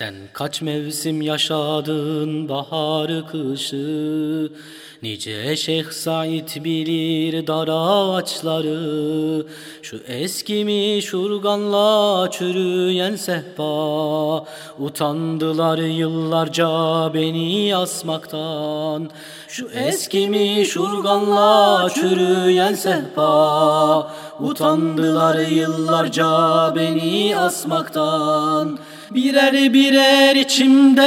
Sen kaç mevsim yaşadın baharı kışı Nice Şeyh Said bilir dar ağaçları Şu eskimi şurganla çürüyen sehpa. Utandılar yıllarca beni asmaktan Şu eskimi şurganla çürüyen sehpa. Utandılar yıllarca beni asmaktan Birer birer içimde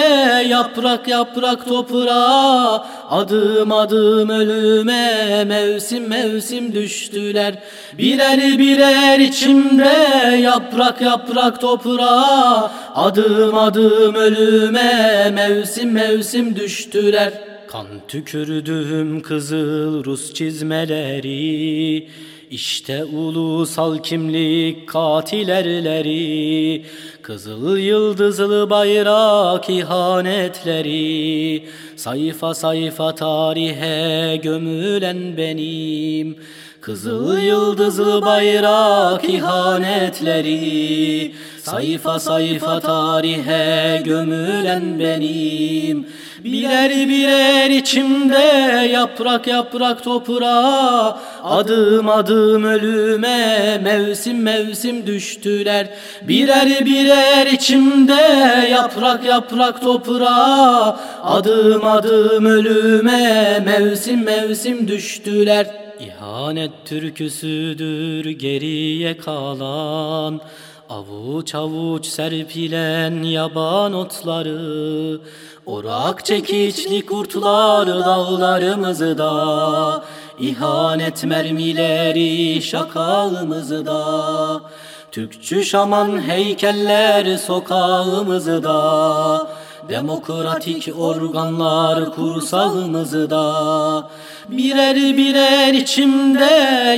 yaprak yaprak toprağa Adım adım ölüme mevsim mevsim düştüler. Birer birer içimde yaprak yaprak toprağa. Adım adım ölüme mevsim mevsim düştüler. Kan tükürdüğüm kızıl Rus çizmeleri. İşte ulusal kimlik katil erleri Kızıl yıldızlı bayrak ihanetleri Sayfa sayfa tarihe gömülen benim. Kızıl yıldızlı bayrak ihanetleri Sayfa sayfa tarihe gömülen benim. Birer birer içimde yaprak yaprak toprağa Adım adım ölüme mevsim mevsim düştüler. Birer birer içimde yaprak yaprak toprağa Adım adım ölüme mevsim mevsim düştüler. İhanet türküsüdür geriye kalan Avuç avuç serpilen yaban otları. Orak çekiçli kurtlar dağlarımızda İhanet mermileri şakalımızda Türkçü şaman heykeller sokağımızda Demokratik organlar kursağımızda Birer birer içimde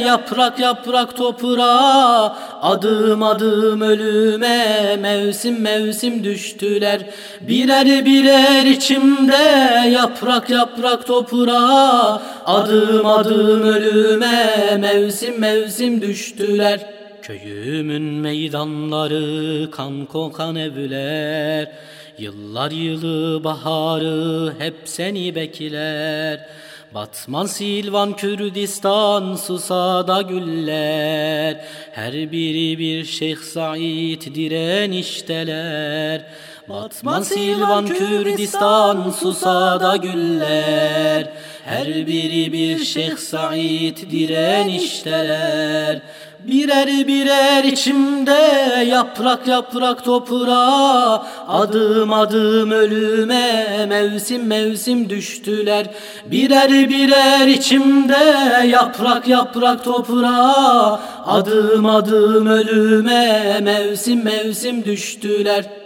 yaprak yaprak toprağa Adım adım ölüme mevsim mevsim düştüler. Birer birer içimde yaprak yaprak toprağa Adım adım ölüme mevsim mevsim düştüler Köyümün meydanları kan kokan evler. Yıllar yılı baharı hep seni bekler. Batman, Silvan, Kürdistan, Susa'da güller. Her biri bir Şeyh Said direnişteler Batman, Silvan, Kürdistan, Susa'da güller. Her biri bir Şeyh Said direnişteler Birer birer içimde yaprak yaprak toprağa Adım adım ölüme mevsim mevsim düştüler. Birer birer içimde yaprak yaprak toprağa Adım adım ölüme mevsim mevsim düştüler